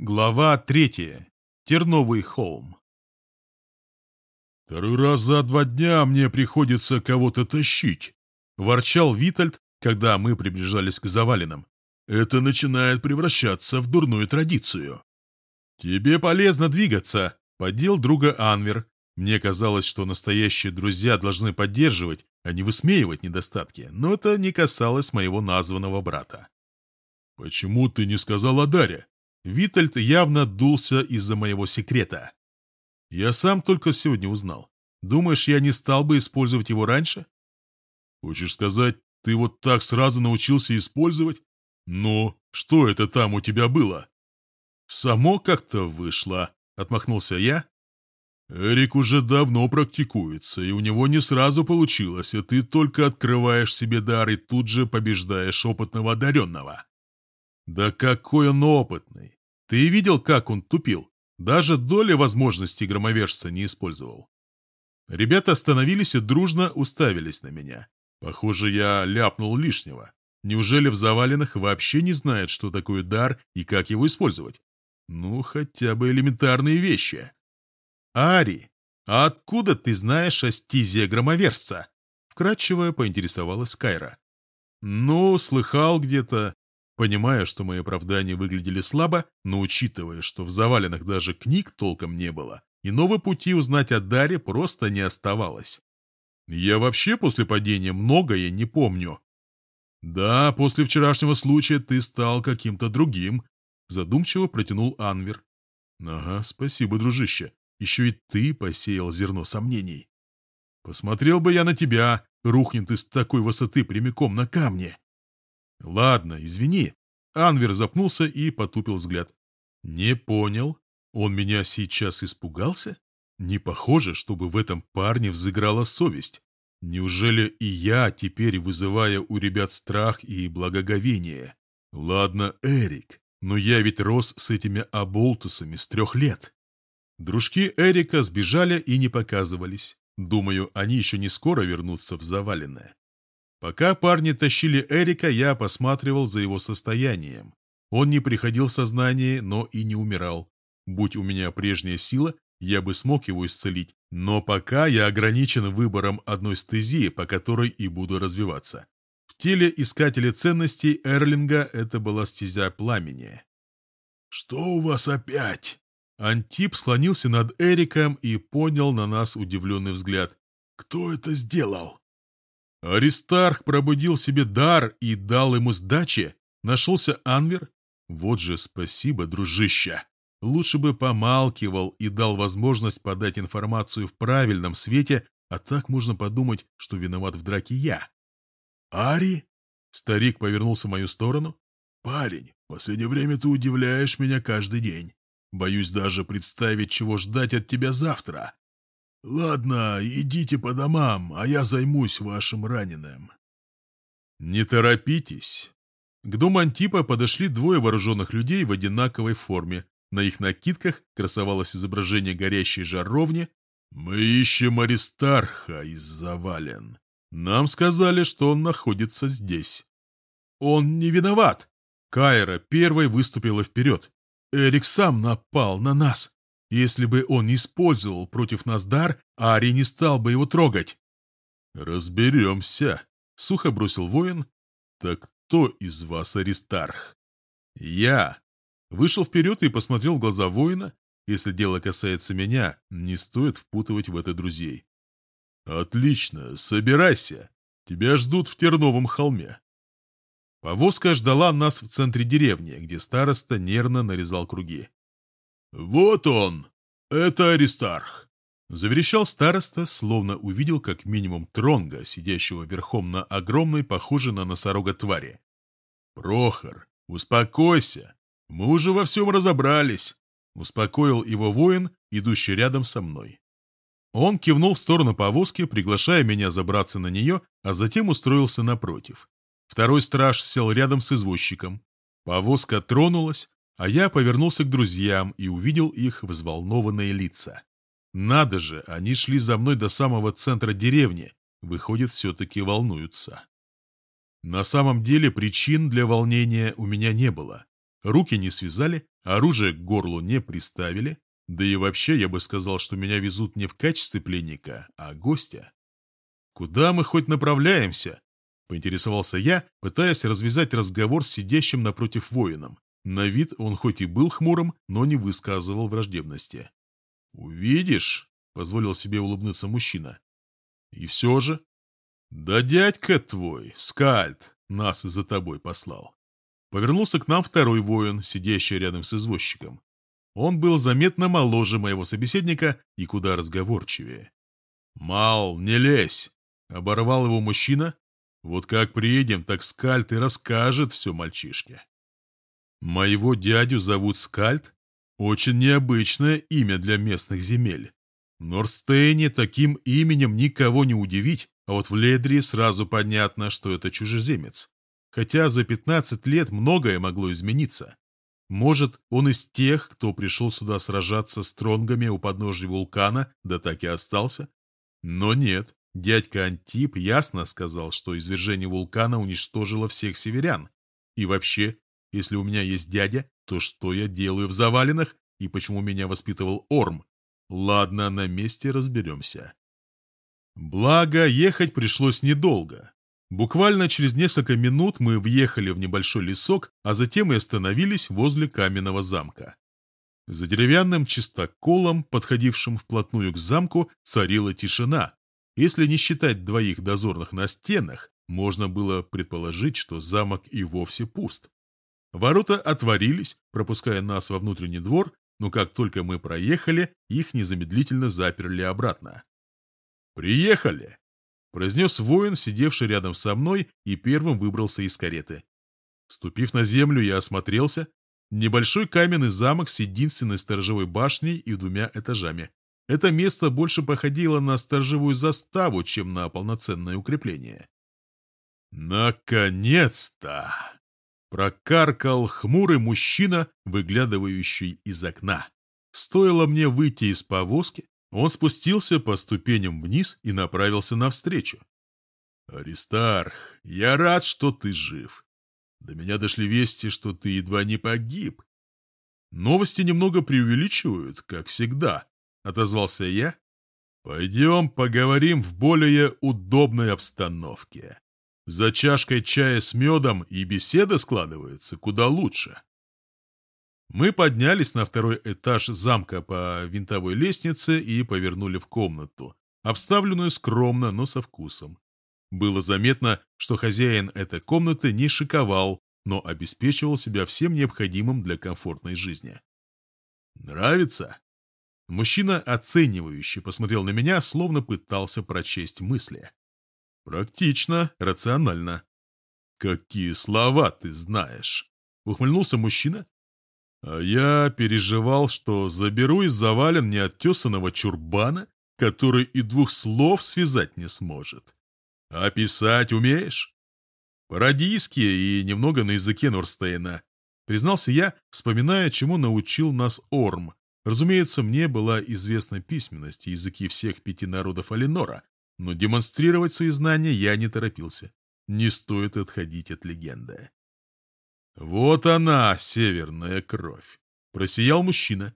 Глава третья. Терновый холм. «Второй раз за два дня мне приходится кого-то тащить», — ворчал Витальд, когда мы приближались к завалинам. «Это начинает превращаться в дурную традицию». «Тебе полезно двигаться», — поддел друга Анвер. Мне казалось, что настоящие друзья должны поддерживать, а не высмеивать недостатки, но это не касалось моего названного брата. «Почему ты не сказал о Даре?» Витальд явно дулся из-за моего секрета. Я сам только сегодня узнал. Думаешь, я не стал бы использовать его раньше? Хочешь сказать, ты вот так сразу научился использовать? Но что это там у тебя было? Само как-то вышло, отмахнулся я. Эрик уже давно практикуется, и у него не сразу получилось, а ты только открываешь себе дар и тут же побеждаешь опытного одаренного. Да какой он опытный! Ты видел, как он тупил? Даже доли возможностей громовержца не использовал. Ребята остановились и дружно уставились на меня. Похоже, я ляпнул лишнего. Неужели в заваленных вообще не знают, что такое дар и как его использовать? Ну, хотя бы элементарные вещи. «Ари, а откуда ты знаешь о стизе громовержца?» Вкратчиво поинтересовалась Кайра. «Ну, слыхал где-то. Понимая, что мои оправдания выглядели слабо, но учитывая, что в заваленных даже книг толком не было, иного пути узнать о Даре просто не оставалось. Я вообще после падения многое не помню. Да, после вчерашнего случая ты стал каким-то другим, задумчиво протянул Анвер. Ага, спасибо, дружище. Еще и ты посеял зерно сомнений. Посмотрел бы я на тебя, рухнет из такой высоты прямиком на камне. «Ладно, извини». Анвер запнулся и потупил взгляд. «Не понял. Он меня сейчас испугался? Не похоже, чтобы в этом парне взыграла совесть. Неужели и я теперь вызываю у ребят страх и благоговение? Ладно, Эрик, но я ведь рос с этими оболтусами с трех лет». Дружки Эрика сбежали и не показывались. Думаю, они еще не скоро вернутся в заваленное. Пока парни тащили Эрика, я посматривал за его состоянием. Он не приходил в сознание, но и не умирал. Будь у меня прежняя сила, я бы смог его исцелить, но пока я ограничен выбором одной стезии, по которой и буду развиваться. В теле искателя ценностей Эрлинга это была стезя пламени. «Что у вас опять?» Антип склонился над Эриком и понял на нас удивленный взгляд. «Кто это сделал?» Аристарх пробудил себе дар и дал ему сдачи. Нашелся Анвер. Вот же спасибо, дружище. Лучше бы помалкивал и дал возможность подать информацию в правильном свете, а так можно подумать, что виноват в драке я. «Ари?» Старик повернулся в мою сторону. «Парень, в последнее время ты удивляешь меня каждый день. Боюсь даже представить, чего ждать от тебя завтра. «Ладно, идите по домам, а я займусь вашим раненым». «Не торопитесь». К дому Антипа подошли двое вооруженных людей в одинаковой форме. На их накидках красовалось изображение горящей жаровни. «Мы ищем Аристарха из завален. Нам сказали, что он находится здесь». «Он не виноват!» Кайра первой выступила вперед. «Эрик сам напал на нас. Если бы он не использовал против нас дар, Ари не стал бы его трогать. «Разберемся», — сухо бросил воин. «Так кто из вас Аристарх?» «Я». Вышел вперед и посмотрел в глаза воина. Если дело касается меня, не стоит впутывать в это друзей. «Отлично, собирайся. Тебя ждут в Терновом холме». Повозка ждала нас в центре деревни, где староста нервно нарезал круги. «Вот он! Это Аристарх!» Заверещал староста, словно увидел как минимум тронга, сидящего верхом на огромной, похожей на носорога твари. «Прохор, успокойся! Мы уже во всем разобрались!» Успокоил его воин, идущий рядом со мной. Он кивнул в сторону повозки, приглашая меня забраться на нее, а затем устроился напротив. Второй страж сел рядом с извозчиком. Повозка тронулась, а я повернулся к друзьям и увидел их взволнованные лица. Надо же, они шли за мной до самого центра деревни. Выходит, все-таки волнуются. На самом деле причин для волнения у меня не было. Руки не связали, оружие к горлу не приставили, да и вообще я бы сказал, что меня везут не в качестве пленника, а гостя. «Куда мы хоть направляемся?» — поинтересовался я, пытаясь развязать разговор с сидящим напротив воином. На вид он хоть и был хмурым, но не высказывал враждебности. «Увидишь», — позволил себе улыбнуться мужчина. «И все же?» «Да дядька твой, Скальд, нас за тобой послал». Повернулся к нам второй воин, сидящий рядом с извозчиком. Он был заметно моложе моего собеседника и куда разговорчивее. «Мал, не лезь!» — оборвал его мужчина. «Вот как приедем, так Скальд и расскажет все мальчишке». «Моего дядю зовут Скальд? Очень необычное имя для местных земель. Норстейне таким именем никого не удивить, а вот в Ледрии сразу понятно, что это чужеземец. Хотя за 15 лет многое могло измениться. Может, он из тех, кто пришел сюда сражаться с тронгами у подножия вулкана, да так и остался? Но нет, дядька Антип ясно сказал, что извержение вулкана уничтожило всех северян. И вообще, если у меня есть дядя, то что я делаю в завалинах и почему меня воспитывал Орм? Ладно, на месте разберемся. Благо, ехать пришлось недолго. Буквально через несколько минут мы въехали в небольшой лесок, а затем и остановились возле каменного замка. За деревянным чистоколом, подходившим вплотную к замку, царила тишина. Если не считать двоих дозорных на стенах, можно было предположить, что замок и вовсе пуст. Ворота отворились, пропуская нас во внутренний двор, но как только мы проехали, их незамедлительно заперли обратно. «Приехали!» произнес воин, сидевший рядом со мной, и первым выбрался из кареты. Ступив на землю, я осмотрелся. Небольшой каменный замок с единственной сторожевой башней и двумя этажами. Это место больше походило на сторожевую заставу, чем на полноценное укрепление. «Наконец-то!» — прокаркал хмурый мужчина, выглядывающий из окна. Стоило мне выйти из повозки, он спустился по ступеням вниз и направился навстречу. «Аристарх, я рад, что ты жив. До меня дошли вести, что ты едва не погиб. Новости немного преувеличивают, как всегда», — отозвался я. «Пойдем поговорим в более удобной обстановке. За чашкой чая с медом и беседа складывается куда лучше». Мы поднялись на второй этаж замка по винтовой лестнице и повернули в комнату, обставленную скромно, но со вкусом. Было заметно, что хозяин этой комнаты не шиковал, но обеспечивал себя всем необходимым для комфортной жизни. «Нравится?» Мужчина, оценивающий, посмотрел на меня, словно пытался прочесть мысли. «Практично, рационально». «Какие слова ты знаешь?» Ухмыльнулся мужчина, а я переживал, что заберу из завален неоттесанного чурбана, который и двух слов связать не сможет. А писать умеешь? Парадийские и немного на языке Норстейна. Признался я, вспоминая, чему научил нас Орм. Разумеется, мне была известна письменность и языки всех пяти народов Алинора, но демонстрировать свои знания я не торопился. Не стоит отходить от легенды. «Вот она, северная кровь!» — просиял мужчина.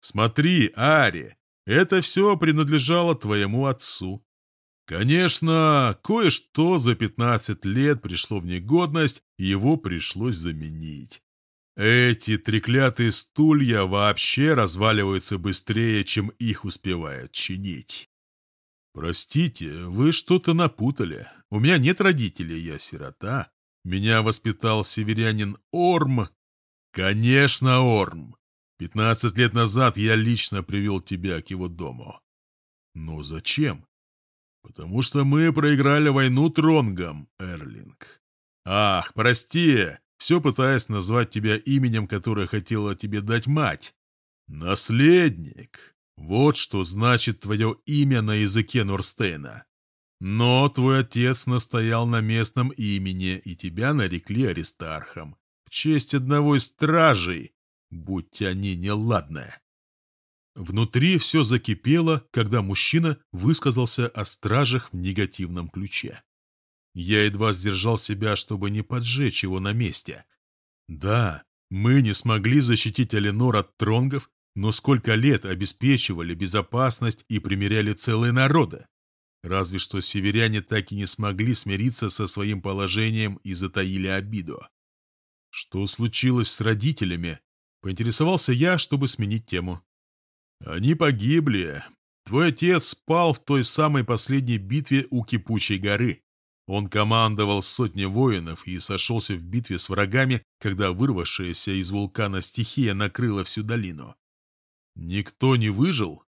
«Смотри, Ари, это все принадлежало твоему отцу. Конечно, кое-что за пятнадцать лет пришло в негодность, его пришлось заменить. Эти треклятые стулья вообще разваливаются быстрее, чем их успевают чинить. Простите, вы что-то напутали. У меня нет родителей, я сирота. Меня воспитал северянин Орм. Конечно, Орм. Пятнадцать лет назад я лично привел тебя к его дому. Но зачем? Потому что мы проиграли войну Тронгом, Эрлинг. Ах, прости, все пытаясь назвать тебя именем, которое хотела тебе дать мать. Наследник. Вот что значит твое имя на языке Норстейна. Но твой отец настоял на местном имени, и тебя нарекли Аристархом. В честь одного из стражей, будь они неладные. Внутри все закипело, когда мужчина высказался о стражах в негативном ключе. Я едва сдержал себя, чтобы не поджечь его на месте. Да, Мы не смогли защитить Аленор от тронгов, но сколько лет обеспечивали безопасность и примеряли целые народы. Разве что северяне так и не смогли смириться со своим положением и затаили обиду. Что случилось с родителями? Поинтересовался я, чтобы сменить тему. Они погибли. Твой отец спал в той самой последней битве у Кипучей горы. Он командовал сотней воинов и сошелся в битве с врагами, когда вырвавшаяся из вулкана стихия накрыла всю долину. Никто не выжил?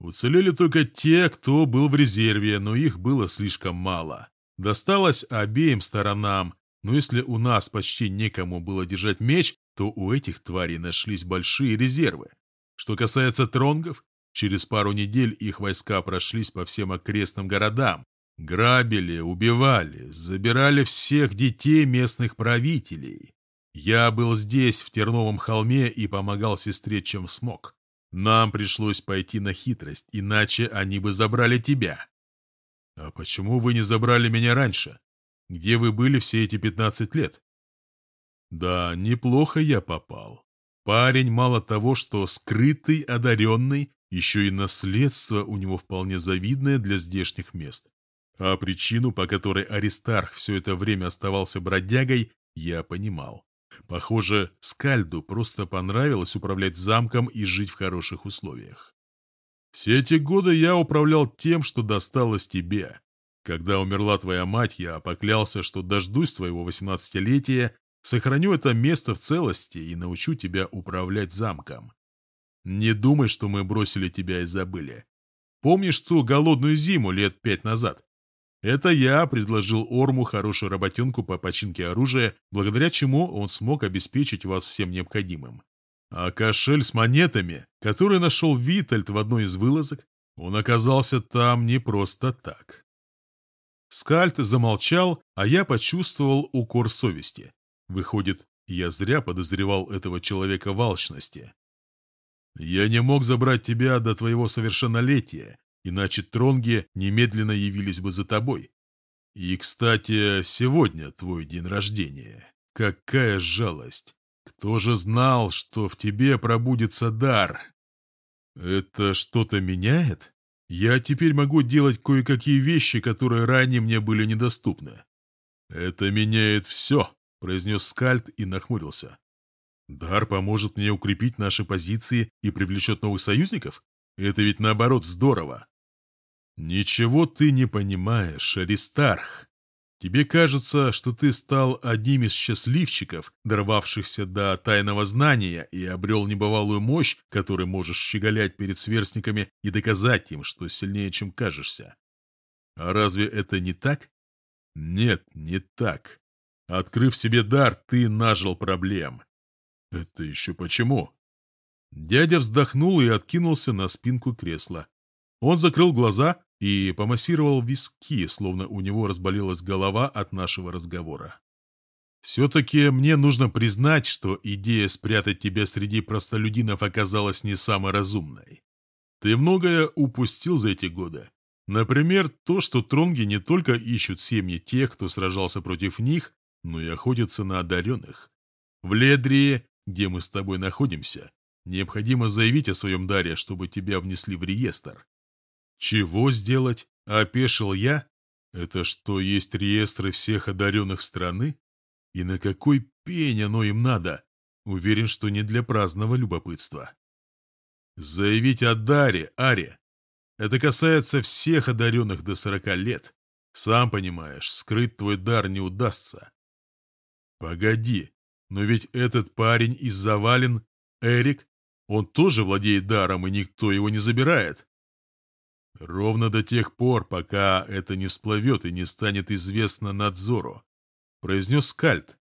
Уцелели только те, кто был в резерве, но их было слишком мало. Досталось обеим сторонам, но если у нас почти некому было держать меч, то у этих тварей нашлись большие резервы. Что касается тронгов, через пару недель их войска прошлись по всем окрестным городам, грабили, убивали, забирали всех детей местных правителей. Я был здесь, в Терновом холме, и помогал сестре, чем смог. Нам пришлось пойти на хитрость, иначе они бы забрали тебя. А почему вы не забрали меня раньше? Где вы были все эти пятнадцать лет? Да, неплохо я попал. Парень мало того, что скрытый, одаренный, еще и наследство у него вполне завидное для здешних мест. А причину, по которой Аристарх все это время оставался бродягой, я понимал. Похоже, Скальду просто понравилось управлять замком и жить в хороших условиях. Все эти годы я управлял тем, что досталось тебе. Когда умерла твоя мать, я поклялся, что дождусь твоего восемнадцатилетия, сохраню это место в целости и научу тебя управлять замком. Не думай, что мы бросили тебя и забыли. Помнишь ту голодную зиму лет пять назад? Это я предложил Орму хорошую работенку по починке оружия, благодаря чему он смог обеспечить вас всем необходимым. А кошель с монетами, который нашел Витальд в одной из вылазок, он оказался там не просто так. Скальд замолчал, а я почувствовал укор совести. Выходит, я зря подозревал этого человека в алчности. Я не мог забрать тебя до твоего совершеннолетия, иначе тронги немедленно явились бы за тобой. И, кстати, сегодня твой день рождения. Какая жалость! Кто же знал, что в тебе пробудется дар? Это что-то меняет? Я теперь могу делать кое-какие вещи, которые ранее мне были недоступны. Это меняет все, произнес Скальд и нахмурился. Дар поможет мне укрепить наши позиции и привлечет новых союзников? Это ведь наоборот здорово. «Ничего ты не понимаешь, Аристарх. Тебе кажется, что ты стал одним из счастливчиков, дорвавшихся до тайного знания и обрел небывалую мощь, которой можешь щеголять перед сверстниками и доказать им, что сильнее, чем кажешься. А разве это не так? Нет, не так. Открыв себе дар, ты нажил проблем. Это еще почему?» Дядя вздохнул и откинулся на спинку кресла. Он закрыл глаза и помассировал виски, словно у него разболелась голова от нашего разговора. «Все-таки мне нужно признать, что идея спрятать тебя среди простолюдинов оказалась не самой разумной. Ты многое упустил за эти годы. Например, то, что тронги не только ищут семьи тех, кто сражался против них, но и охотятся на одаренных. В Ледрии, где мы с тобой находимся, необходимо заявить о своем даре, чтобы тебя внесли в реестр. «Чего сделать?» — опешил я. «Это что, есть реестры всех одаренных страны? И на какой пень оно им надо? Уверен, что не для праздного любопытства». «Заявить о даре, Аре. Это касается всех одаренных до сорока лет. Сам понимаешь, скрыть твой дар не удастся». «Погоди, но ведь этот парень из завален, Эрик, он тоже владеет даром, и никто его не забирает». Ровно до тех пор, пока это не всплывет и не станет известно надзору, произнес Скальд.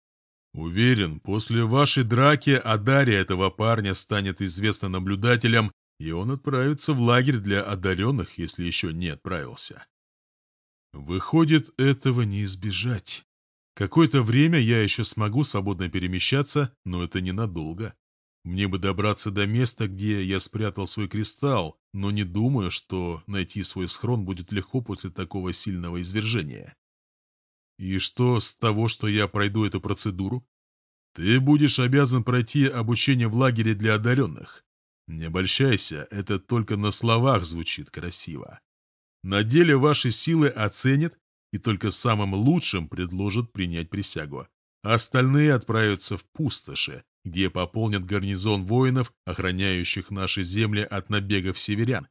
Уверен, после вашей драки о даре этого парня станет известно наблюдателям, и он отправится в лагерь для одаренных, если еще не отправился. Выходит, этого не избежать. Какое-то время я еще смогу свободно перемещаться, но это ненадолго. Мне бы добраться до места, где я спрятал свой кристалл, но не думаю, что найти свой схрон будет легко после такого сильного извержения. И что с того, что я пройду эту процедуру? Ты будешь обязан пройти обучение в лагере для одаренных. Не обольщайся, это только на словах звучит красиво. На деле ваши силы оценят и только самым лучшим предложат принять присягу. А остальные отправятся в пустоши, где пополнят гарнизон воинов, охраняющих наши земли от набегов северян.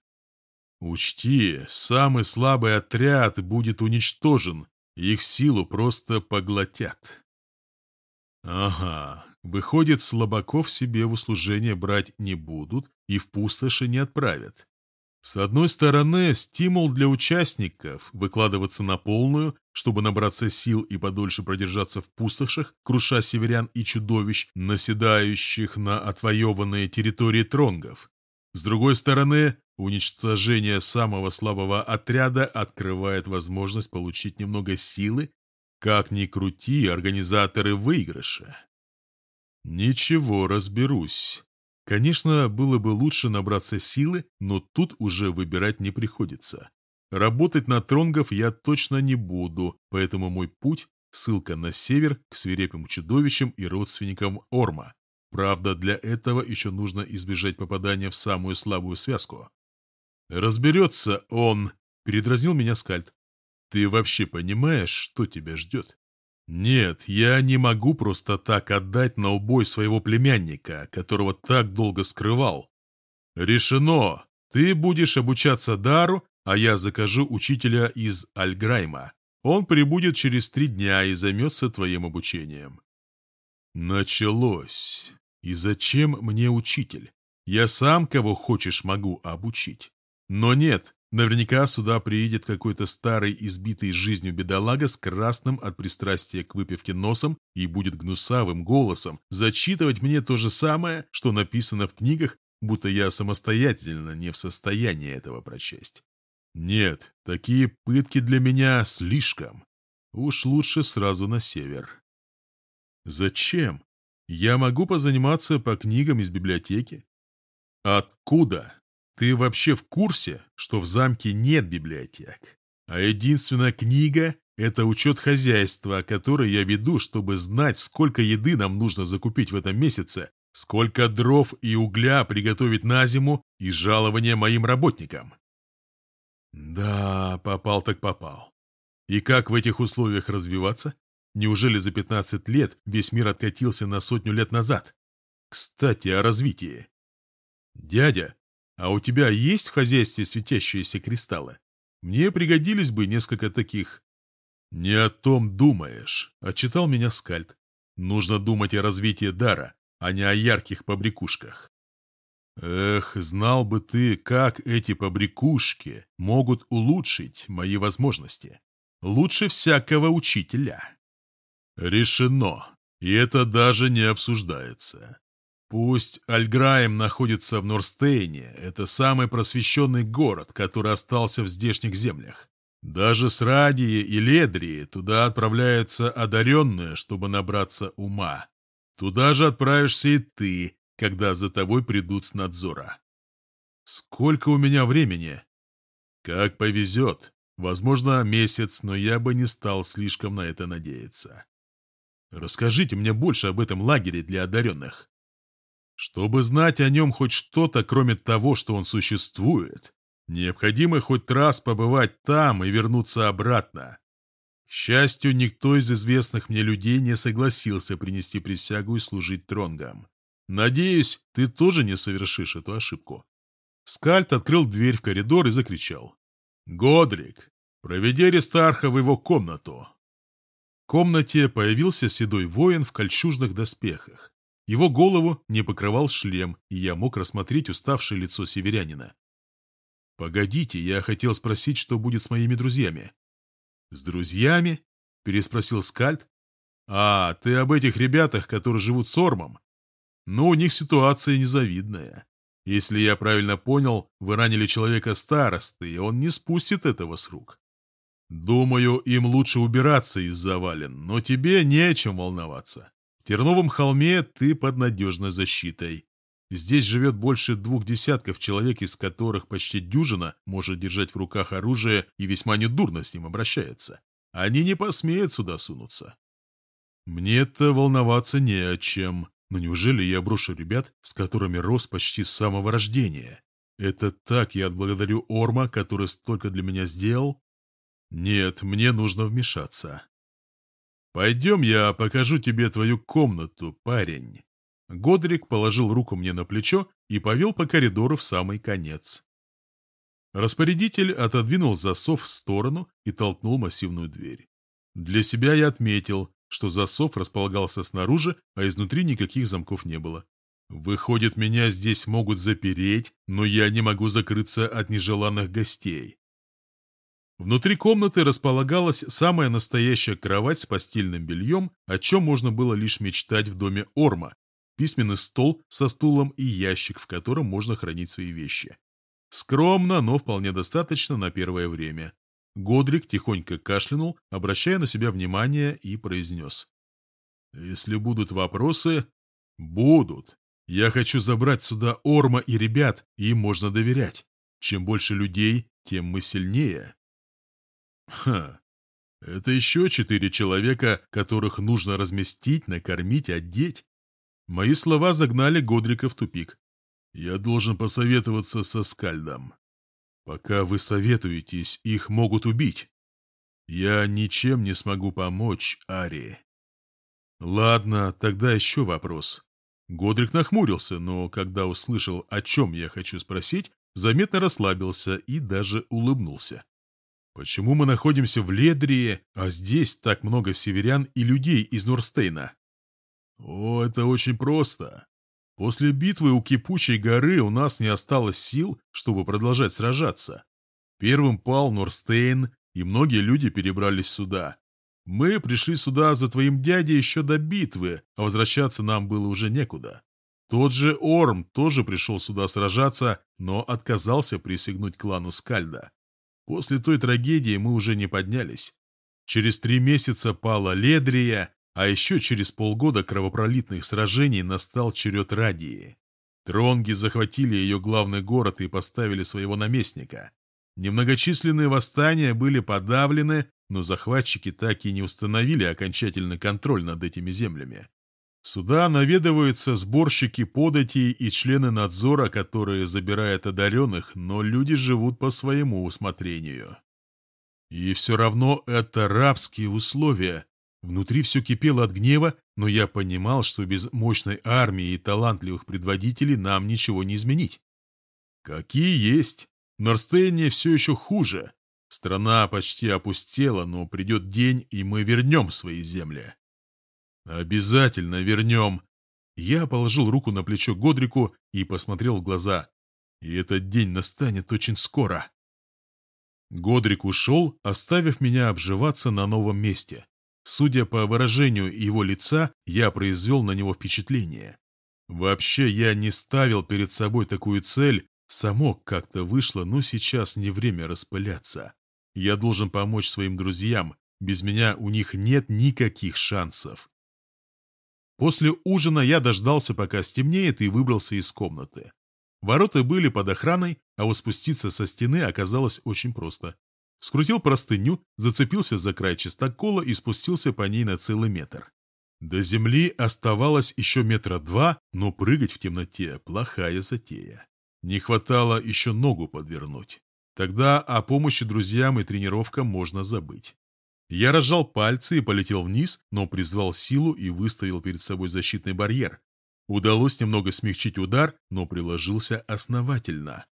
Учти, самый слабый отряд будет уничтожен, их силу просто поглотят. Ага, выходит, слабаков себе в услужение брать не будут и в пустоши не отправят. С одной стороны, стимул для участников выкладываться на полную, чтобы набраться сил и подольше продержаться в пустошах, круша северян и чудовищ, наседающих на отвоеванные территории тронгов. С другой стороны, уничтожение самого слабого отряда открывает возможность получить немного силы, как ни крути, организаторы выигрыша. Ничего, разберусь. Конечно, было бы лучше набраться силы, но тут уже выбирать не приходится. Работать на тронгов я точно не буду, поэтому мой путь – ссылка на север к свирепым чудовищам и родственникам Орма. Правда, для этого еще нужно избежать попадания в самую слабую связку. «Разберется он», – передразнил меня Скальд. «Ты вообще понимаешь, что тебя ждет?» Нет, я не могу просто так отдать на убой своего племянника, которого так долго скрывал. Решено. Ты будешь обучаться дару, а я закажу учителя из Альграйма. Он прибудет через три дня и займется твоим обучением. Началось. И зачем мне учитель? Я сам кого хочешь могу обучить. Но нет, Наверняка сюда приедет какой-то старый, избитый жизнью бедолага с красным от пристрастия к выпивке носом и будет гнусавым голосом зачитывать мне то же самое, что написано в книгах, будто я самостоятельно не в состоянии этого прочесть. Нет, такие пытки для меня слишком. Уж лучше сразу на север. Зачем? Я могу позаниматься по книгам из библиотеки. Откуда? Ты вообще в курсе, что в замке нет библиотек? А единственная книга – это учет хозяйства, который я веду, чтобы знать, сколько еды нам нужно закупить в этом месяце, сколько дров и угля приготовить на зиму и жалование моим работникам. Да, попал так попал. И как в этих условиях развиваться? Неужели за 15 лет весь мир откатился на сотню лет назад? Кстати, о развитии. Дядя, а у тебя есть в хозяйстве светящиеся кристаллы? Мне пригодились бы несколько таких. Не о том думаешь, отчитал меня Скальд. Нужно думать о развитии дара, а не о ярких побрякушках. Эх, знал бы ты, как эти побрякушки могут улучшить мои возможности. Лучше всякого учителя. Решено, и это даже не обсуждается. Пусть Альграем находится в Норстейне, это самый просвещенный город, который остался в здешних землях. Даже с Радии и Ледрии туда отправляются одаренные, чтобы набраться ума. Туда же отправишься и ты, когда за тобой придут с надзора. Сколько у меня времени? Как повезет. Возможно, месяц, но я бы не стал слишком на это надеяться. Расскажите мне больше об этом лагере для одаренных. Чтобы знать о нем хоть что-то, кроме того, что он существует, необходимо хоть раз побывать там и вернуться обратно. К счастью, никто из известных мне людей не согласился принести присягу и служить тронгам. Надеюсь, ты тоже не совершишь эту ошибку. Скальд открыл дверь в коридор и закричал. «Годрик, проведи Аристарха в его комнату!» В комнате появился седой воин в кольчужных доспехах. Его голову не покрывал шлем, и я мог рассмотреть уставшее лицо северянина. «Погодите, я хотел спросить, что будет с моими друзьями». «С друзьями?» – переспросил Скальд. «А, ты об этих ребятах, которые живут с Ормом? Ну, у них ситуация незавидная. Если я правильно понял, вы ранили человека старосты, и он не спустит этого с рук. Думаю, им лучше убираться из завален, но тебе не о чем волноваться. Терновом холме ты под надежной защитой. Здесь живет больше двух десятков человек, из которых почти дюжина может держать в руках оружие и весьма недурно с ним обращается. Они не посмеют сюда сунуться. Мне-то волноваться не о чем. Но неужели я брошу ребят, с которыми рос почти с самого рождения? Это так я отблагодарю Орма, который столько для меня сделал? Нет, мне нужно вмешаться. Пойдем, я покажу тебе твою комнату, парень. Годрик положил руку мне на плечо и повел по коридору в самый конец. Распорядитель отодвинул засов в сторону и толкнул массивную дверь. Для себя я отметил, что засов располагался снаружи, а изнутри никаких замков не было. Выходит, меня здесь могут запереть, но я не могу закрыться от нежеланных гостей. Внутри комнаты располагалась самая настоящая кровать с постельным бельем, о чем можно было лишь мечтать в доме Орма, письменный стол со стулом и ящик, в котором можно хранить свои вещи. Скромно, но вполне достаточно на первое время. Годрик тихонько кашлянул, обращая на себя внимание, и произнес. «Если будут вопросы...» «Будут. Я хочу забрать сюда Орма и ребят, им можно доверять. Чем больше людей, тем мы сильнее». «Ха, это еще четыре человека, которых нужно разместить, накормить, одеть. Мои слова загнали Годрика в тупик. Я должен посоветоваться со Скальдом. Пока вы советуетесь, их могут убить. Я ничем не смогу помочь Ари. Ладно, тогда еще вопрос. Годрик нахмурился, но когда услышал, о чем я хочу спросить, заметно расслабился и даже улыбнулся. Почему мы находимся в Ледрии, а здесь так много северян и людей из Норстейна? О, это очень просто. После битвы у Кипучей горы у нас не осталось сил, чтобы продолжать сражаться. Первым пал Норстейн, и многие люди перебрались сюда. Мы пришли сюда за твоим дядей еще до битвы, а возвращаться нам было уже некуда. Тот же Орм тоже пришел сюда сражаться, но отказался присягнуть клану Скальда. После той трагедии мы уже не поднялись. Через три месяца пала Ледрия, а еще через полгода кровопролитных сражений настал черед Радии. Тронги захватили ее главный город и поставили своего наместника. Немногочисленные восстания были подавлены, но захватчики так и не установили окончательный контроль над этими землями. Сюда наведываются сборщики податей и члены надзора, которые забирают одаренных, но люди живут по своему усмотрению. И все равно это рабские условия, Внутри все кипело от гнева, но я понимал, что без мощной армии и талантливых предводителей нам ничего не изменить. Какие есть. Норстейне все еще хуже. Страна почти опустела, но придет день, и мы вернем свои земли. Обязательно вернем. Я положил руку на плечо Годрику и посмотрел в глаза. И этот день настанет очень скоро. Годрик ушел, оставив меня обживаться на новом месте. Судя по выражению его лица, я произвел на него впечатление. Вообще, я не ставил перед собой такую цель, само как-то вышло, но сейчас не время распыляться. Я должен помочь своим друзьям, без меня у них нет никаких шансов. После ужина я дождался, пока стемнеет, и выбрался из комнаты. Ворота были под охраной, а вот спуститься со стены оказалось очень просто скрутил простыню, зацепился за край чистокола и спустился по ней на целый метр. До земли оставалось еще метра два, но прыгать в темноте – плохая затея. Не хватало еще ногу подвернуть. Тогда о помощи друзьям и тренировкам можно забыть. Я разжал пальцы и полетел вниз, но призвал силу и выставил перед собой защитный барьер. Удалось немного смягчить удар, но приложился основательно.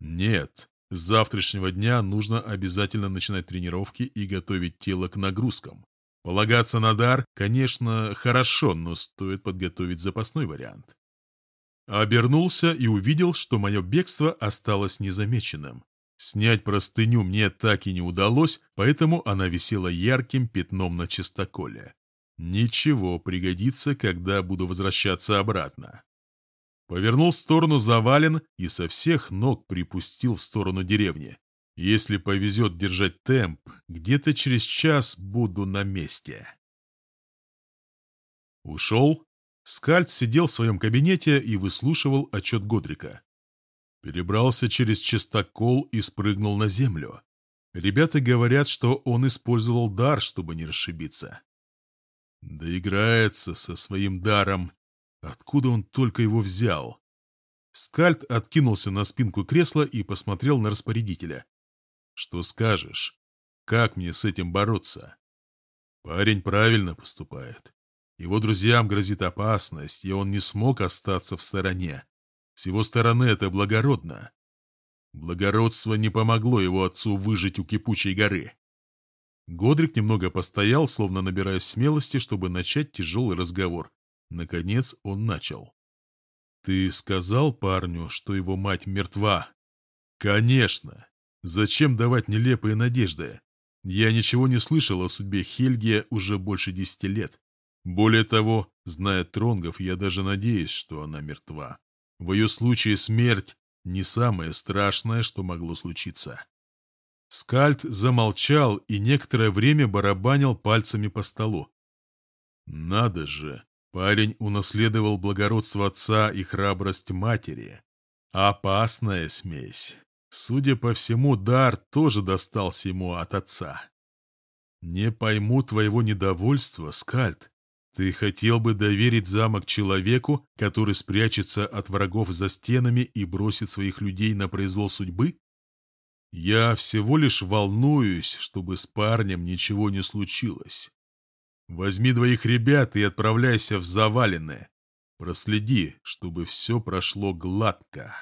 Нет, с завтрашнего дня нужно обязательно начинать тренировки и готовить тело к нагрузкам. Полагаться на дар, конечно, хорошо, но стоит подготовить запасной вариант. Обернулся и увидел, что мое бегство осталось незамеченным. Снять простыню мне так и не удалось, поэтому она висела ярким пятном на чистоколе. Ничего, пригодится, когда буду возвращаться обратно. Повернул в сторону завален и со всех ног припустил в сторону деревни. Если повезет держать темп, где-то через час буду на месте. Ушел. Скальд сидел в своем кабинете и выслушивал отчет Годрика. Перебрался через частокол и спрыгнул на землю. Ребята говорят, что он использовал дар, чтобы не расшибиться. Да играется со своим даром. Откуда он только его взял? Скальд откинулся на спинку кресла и посмотрел на распорядителя. «Что скажешь? Как мне с этим бороться?» Парень правильно поступает. Его друзьям грозит опасность, и он не смог остаться в стороне. С его стороны это благородно. Благородство не помогло его отцу выжить у кипучей горы. Годрик немного постоял, словно набираясь смелости, чтобы начать тяжелый разговор. Наконец он начал. «Ты сказал парню, что его мать мертва?» «Конечно! Зачем давать нелепые надежды? Я ничего не слышал о судьбе Хельгия уже больше десяти лет. Более того, зная Тронгов, я даже надеюсь, что она мертва. В ее случае смерть не самое страшное, что могло случиться. Скальд замолчал и некоторое время барабанил пальцами по столу. Надо же, парень унаследовал благородство отца и храбрость матери. Опасная смесь. Судя по всему, дар тоже достался ему от отца. Не пойму твоего недовольства, Скальд. Ты хотел бы доверить замок человеку, который спрячется от врагов за стенами и бросит своих людей на произвол судьбы? Я всего лишь волнуюсь, чтобы с парнем ничего не случилось. Возьми двоих ребят и отправляйся в заваленное. Проследи, чтобы все прошло гладко.